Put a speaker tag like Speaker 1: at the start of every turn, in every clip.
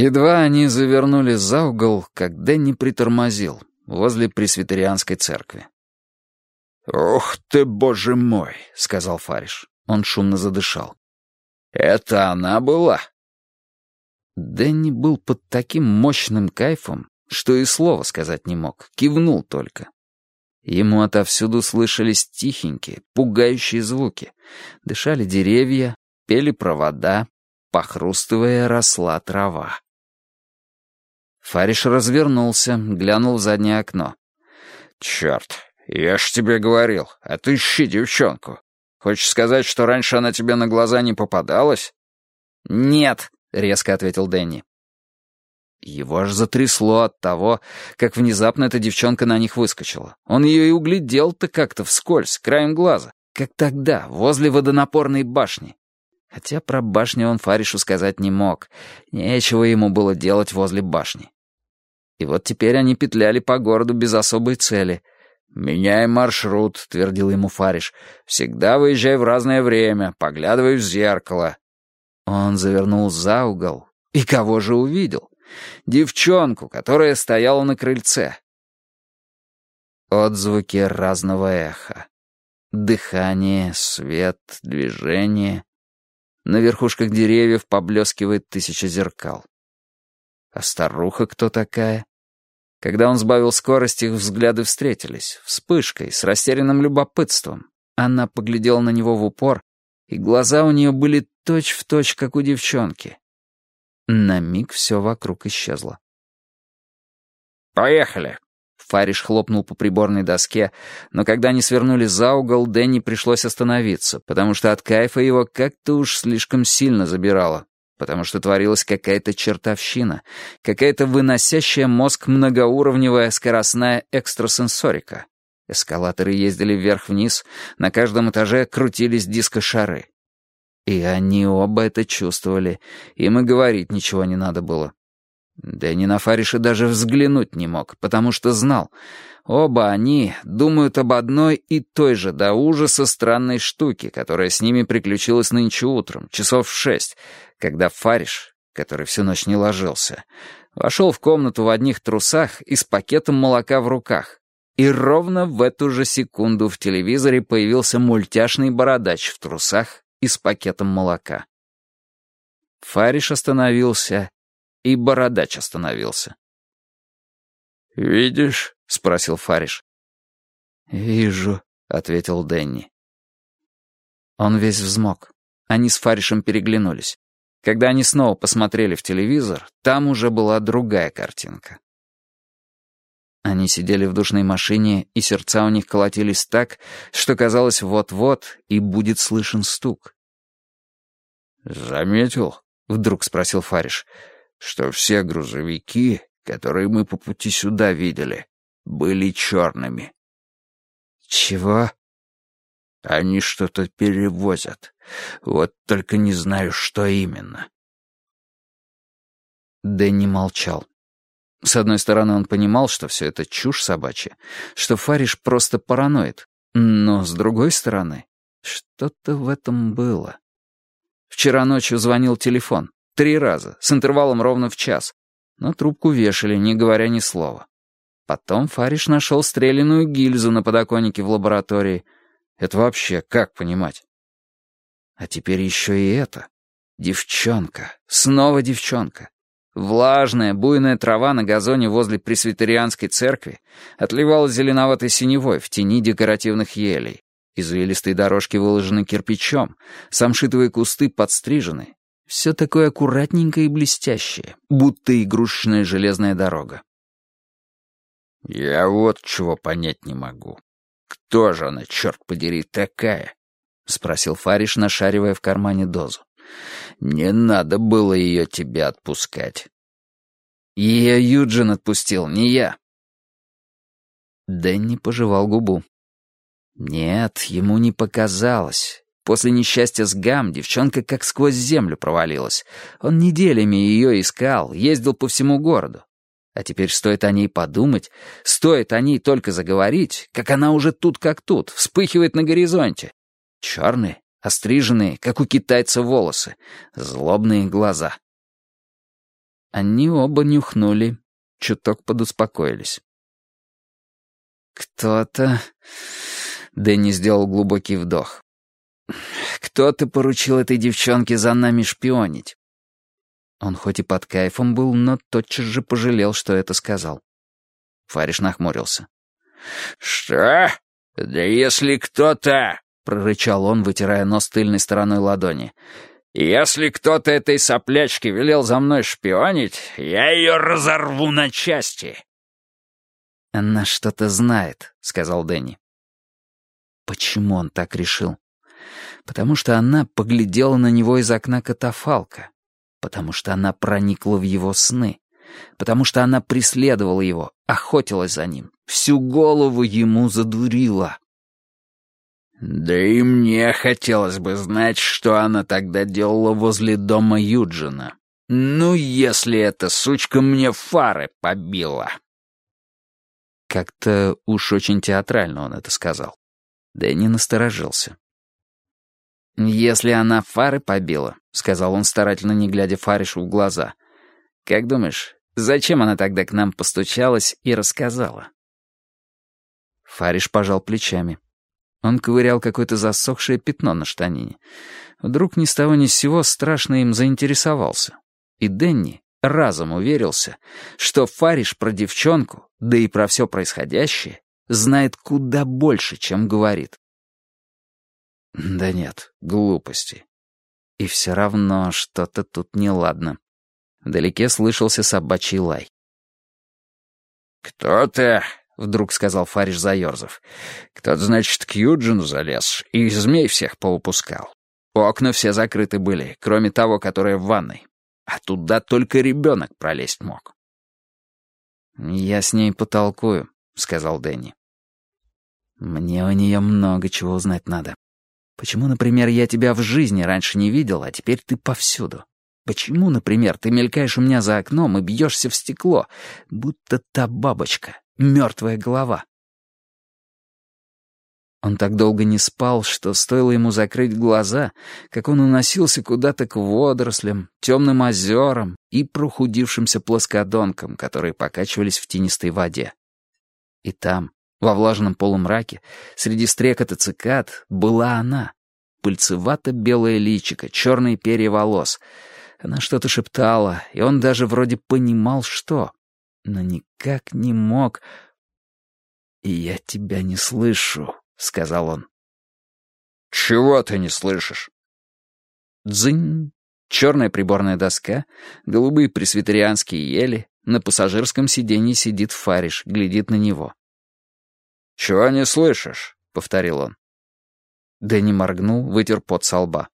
Speaker 1: Едва они завернули за угол, как Дэнни притормозил возле пресвитерианской церкви.
Speaker 2: «Ух ты, боже мой!» — сказал Фариш. Он шумно задышал. «Это она была?»
Speaker 1: Дэнни был под таким мощным кайфом, что и слова сказать не мог, кивнул только. Ему отовсюду слышались тихенькие, пугающие звуки. Дышали деревья, пели провода, похрустывая росла трава. Фариш развернулся, глянул в заднее окно.
Speaker 2: «Черт, я ж тебе говорил, отыщи девчонку. Хочешь сказать, что раньше она тебе на глаза не попадалась?»
Speaker 1: «Нет», — резко ответил Дэнни. Его аж затрясло от того, как внезапно эта девчонка на них выскочила. Он ее и углядел-то как-то вскользь, краем глаза, как тогда, возле водонапорной башни. Хотя про башню он Фаришу сказать не мог. Нечего ему было делать возле башни. И вот теперь они петляли по городу без особой цели. «Меняй маршрут», — твердил ему Фариш. «Всегда выезжай в разное время, поглядывай в зеркало». Он завернул за угол. И кого же увидел? Девчонку, которая стояла на крыльце. Отзвуки разного эха. Дыхание, свет, движение. На верхушках деревьев поблескивает тысяча зеркал. А старуха кто такая? Когда он сбавил скорость, их взгляды встретились, вспышкой, с растерянным любопытством. Она поглядела на него в упор, и глаза у нее были точь-в-точь, точь, как у девчонки. На миг все вокруг исчезло.
Speaker 2: «Поехали!»
Speaker 1: Фариш хлопнул по приборной доске, но когда они свернули за угол, Дэнни пришлось остановиться, потому что от кайфа его как-то уж слишком сильно забирало, потому что творилась какая-то чертовщина, какая-то выносящая мозг многоуровневая скоростная экстрасенсорика. Эскалаторы ездили вверх-вниз, на каждом этаже крутились дискошары. И они оба это чувствовали, им и говорить ничего не надо было. Дэнни на Фариша даже взглянуть не мог, потому что знал. Оба они думают об одной и той же до ужаса странной штуке, которая с ними приключилась нынче утром, часов в шесть, когда Фариш, который всю ночь не ложился, вошел в комнату в одних трусах и с пакетом молока в руках. И ровно в эту же секунду в телевизоре появился мультяшный бородач в трусах и с пакетом молока. Фариш остановился и бородач остановился.
Speaker 2: «Видишь?» — спросил Фариш.
Speaker 1: «Вижу», — ответил Дэнни. Он весь взмок. Они с Фаришем переглянулись. Когда они снова посмотрели в телевизор, там уже была другая картинка. Они сидели в душной машине, и сердца у них колотились так, что казалось вот-вот и будет слышен стук.
Speaker 2: «Заметил?» — вдруг спросил Фариш что все грузовики, которые мы по пути сюда видели, были черными.
Speaker 1: Чего?
Speaker 2: Они что-то перевозят. Вот только не знаю, что именно.
Speaker 1: Дэнни молчал. С одной стороны, он понимал, что все это чушь собачья, что Фариш просто параноид. Но с другой стороны, что-то в этом было. Вчера ночью звонил телефон. Три раза, с интервалом ровно в час. Но трубку вешали, не говоря ни слова. Потом Фариш нашел стреляную гильзу на подоконнике в лаборатории. Это вообще как понимать? А теперь еще и это. Девчонка. Снова девчонка. Влажная, буйная трава на газоне возле пресвитерианской церкви отливала зеленоватой синевой в тени декоративных елей. Извилистые дорожки выложены кирпичом, самшитовые кусты подстрижены, все такое аккуратненькое и блестящее, будто игрушечная железная дорога.
Speaker 2: «Я вот чего понять не могу. Кто же она, черт подери, такая?» — спросил Фариш, нашаривая в кармане дозу. «Не надо было ее тебе отпускать».
Speaker 1: «Ее Юджин отпустил, не я». Дэнни пожевал губу. Нет, ему не показалось. После несчастья с Гам девчонка как сквозь землю провалилась. Он неделями ее искал, ездил по всему городу. А теперь стоит о ней подумать, стоит о ней только заговорить, как она уже тут как тут, вспыхивает на горизонте. Черные, остриженные, как у китайца волосы, злобные глаза. Они оба нюхнули, чуток подуспокоились. «Кто-то...» — Дэнни сделал глубокий вдох. «Кто-то поручил этой девчонке за нами шпионить». Он хоть и под кайфом был, но тотчас же пожалел, что это сказал. Фариш нахмурился.
Speaker 2: «Что? Да если кто-то...» — прорычал он, вытирая нос тыльной стороной ладони. «Если кто-то этой соплячке велел за мной шпионить, я ее разорву на части!»
Speaker 1: «Она что-то знает», — сказал Дэнни. Почему он так решил? Потому что она поглядела на него из окна катафалка. Потому что она проникла в его сны. Потому что она преследовала его, охотилась за ним, всю голову ему задурила.
Speaker 2: Да и мне хотелось бы знать, что она тогда делала возле дома Юджина. Ну, если эта сучка мне фары побила.
Speaker 1: Как-то уж очень театрально он это сказал. Дэнни насторожился. «Если она фары побила», — сказал он, старательно не глядя Фаришу в глаза, — «как думаешь, зачем она тогда к нам постучалась и рассказала?» Фариш пожал плечами. Он ковырял какое-то засохшее пятно на штанине. Вдруг ни с того ни с сего страшно им заинтересовался. И Дэнни разом уверился, что Фариш про девчонку, да и про все происходящее, знает куда больше, чем говорит. Да нет, глупости. И все равно что-то тут неладно. Вдалеке слышался собачий лай.
Speaker 2: «Кто-то вдруг сказал Фариш заерзав. «Кто-то, значит, к Юджину залез и змей всех поупускал. Окна все закрыты были, кроме того, которое в ванной. А туда только ребенок пролезть мог».
Speaker 1: «Я с ней потолкую», — сказал Дэнни. «Мне у нее много чего узнать надо. Почему, например, я тебя в жизни раньше не видел, а теперь ты повсюду? Почему, например, ты мелькаешь у меня за окном и бьешься в стекло, будто та бабочка, мертвая голова. Он так долго не спал, что стоило ему закрыть глаза, как он уносился куда-то к водорослям, темным озерам и прохудившимся плоскодонкам, которые покачивались в тенистой воде. И там, во влажном полумраке, среди стрекота цикад, была она, пыльцевато-белое личико, черные перья волос. Она что-то шептала, и он даже вроде понимал, что но никак не мог... «И я тебя не слышу», — сказал он.
Speaker 2: «Чего ты не слышишь?»
Speaker 1: Дзынь. Черная приборная доска, голубые пресвитерианские ели, на пассажирском сиденье сидит Фариш, глядит на него.
Speaker 2: «Чего не слышишь?» — повторил он.
Speaker 1: Дэнни моргнул, вытер пот со лба.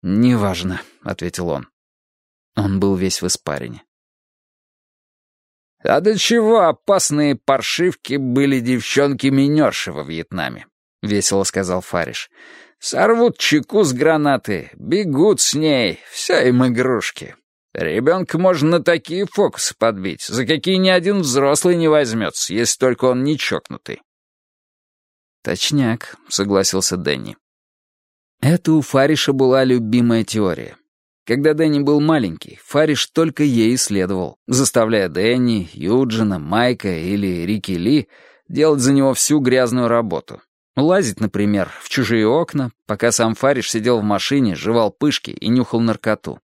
Speaker 1: «Неважно», — ответил он. Он был весь в испарине.
Speaker 2: А до чего опасные паршивки были девчонки-минерши во Вьетнаме, — весело сказал Фариш. Сорвут чеку с гранаты, бегут с ней, все им игрушки. Ребенка можно такие фокусы подбить, за какие ни один взрослый не возьмется, если только он не чокнутый.
Speaker 1: «Точняк», — согласился Дэнни. Это у Фариша была любимая теория. Когда Дэнни был маленький, Фариш только ей исследовал, заставляя Дэнни, Юджина, Майка или Рики Ли делать за него всю грязную работу. Лазить, например, в чужие окна, пока сам Фариш сидел в машине, жевал пышки и нюхал наркоту.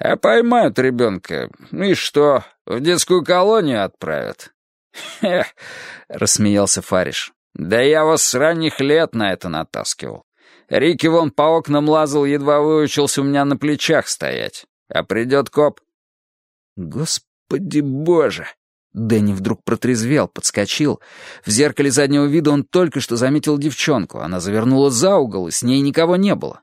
Speaker 2: «А поймают ребенка, ну и что, в детскую колонию отправят?» «Хе!» — рассмеялся Фариш. «Да я вас с ранних лет на это натаскивал. Рики вон по окнам лазал, едва выучился у меня на плечах стоять. А придет коп.
Speaker 1: Господи боже! Дэнни вдруг протрезвел, подскочил. В зеркале заднего вида он только что заметил девчонку. Она завернула за угол, и с ней никого не было.